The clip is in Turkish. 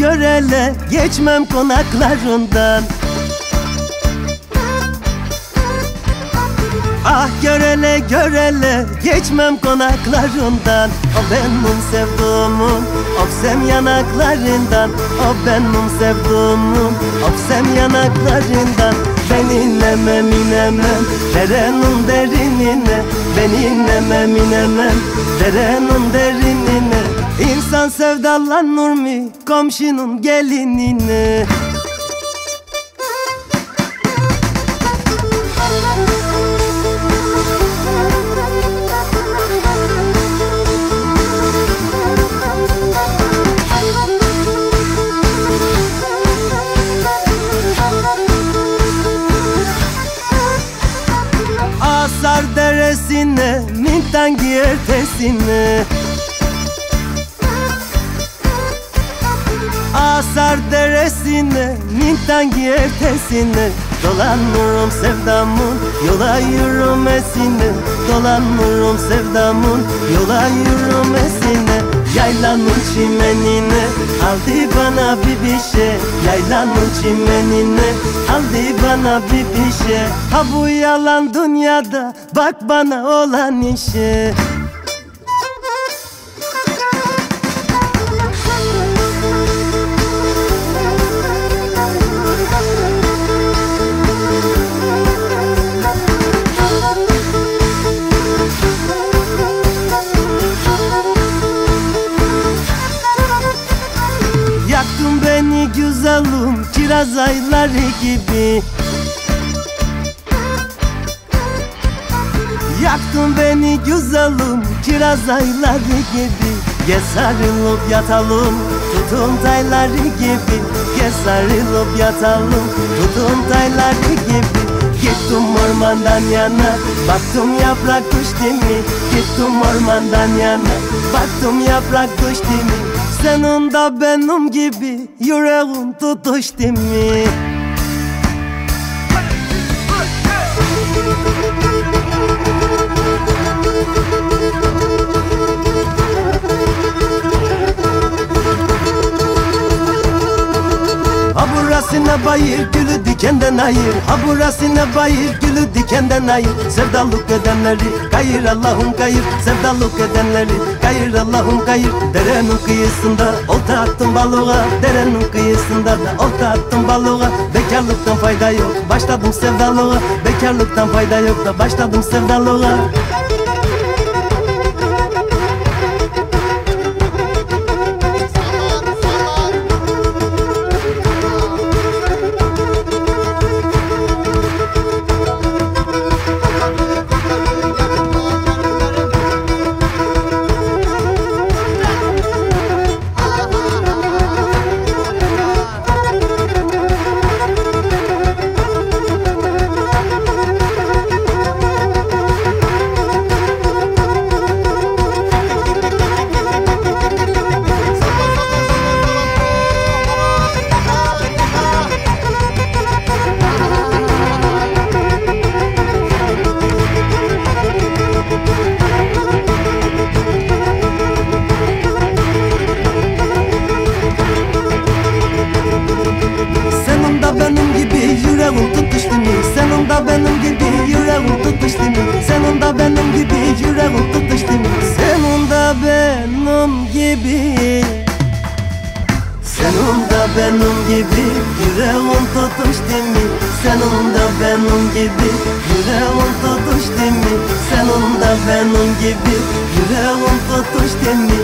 görele geçmem konaklarından. Ah görele görele geçmem konaklarından. O benim sevduğumun Öpsem yanaklarından. O benim sevduğumun Öpsem yanaklarından. Ben inemem inemem Derenin derinine. Ben inemem inemem Derenin derinine. İnsan sevdalanır mı komşunun gelinine. Asar deresine Mintan ertesine Asar deresine Mintan ertesine. Dolanırım sevdamın Yola yürümesine Dolanırım sevdamın Yola yürümesine Yaylanın çimenine Aldı bana bir bir şey. Yaylanın çimenine Aldı bana bir bir şey. Ha bu yalan dünyada Bak bana olan işe kiraz ayları gibi. Yaktın beni güzelim kiraz ayları gibi. Gel sarılıp yatalım tutun tayları gibi. Gel sarılıp yatalım tutun tayları gibi. Gittim ormandan yana Baktım yaprak düştü mi Gittim ormandan yana Baktım yaprak düştü mi Senin de benim gibi Yüreğim tutuştu mi burasına bayır gülü dikenden ayır. Ha burasına bayır gülü dikenden ayır. Sevdalık edenleri kayır Allah'ım kayır. Sevdalık edenleri kayır Allah'ım kayır. Derenin kıyısında olta attım balığa. Derenin kıyısında da olta attım balığa. Bekarlıktan fayda yok başladım sevdalığa. Bekarlıktan fayda yok da başladım sevdalığa De benim gibi yüreğin tutuştu mu? Senin de benim gibi yüreğin tutuştu mu? Senin de benim gibi Senin de benim gibi yüreğin tutuştu mu? Senin de benim gibi yüreğin tutuştu mu? Senin de benim gibi yüreğin tutuştu mu?